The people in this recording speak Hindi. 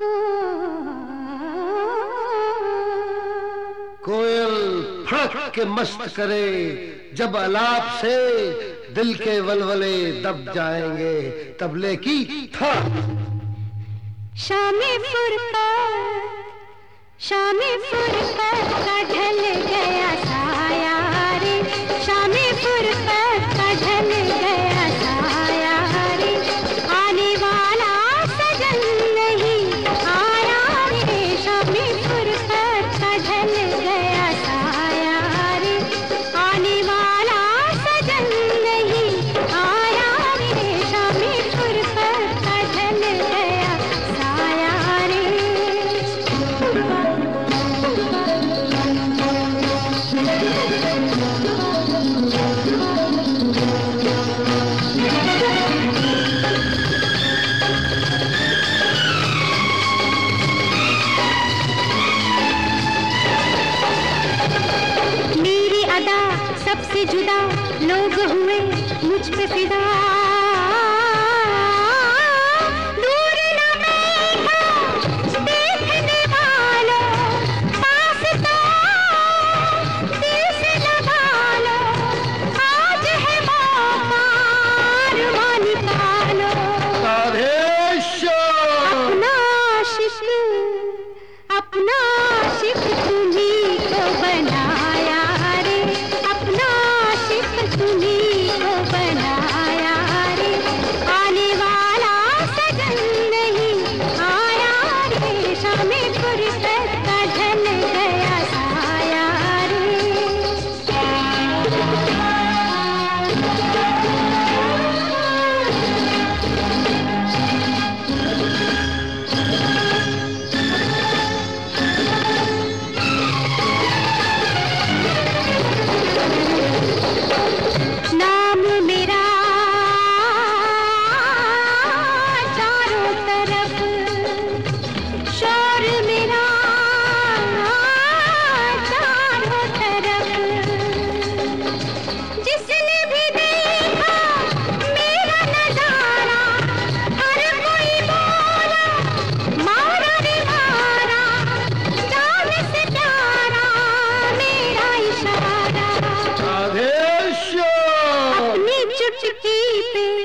हाँ। फड़क के मस्त करे जब अलाप से दिल के वलवले दब जाएँगे तबले की था शामी फुरकत शामी फुरकत सबसे जुदा लोग हुए मुझ पे फिदा। की पे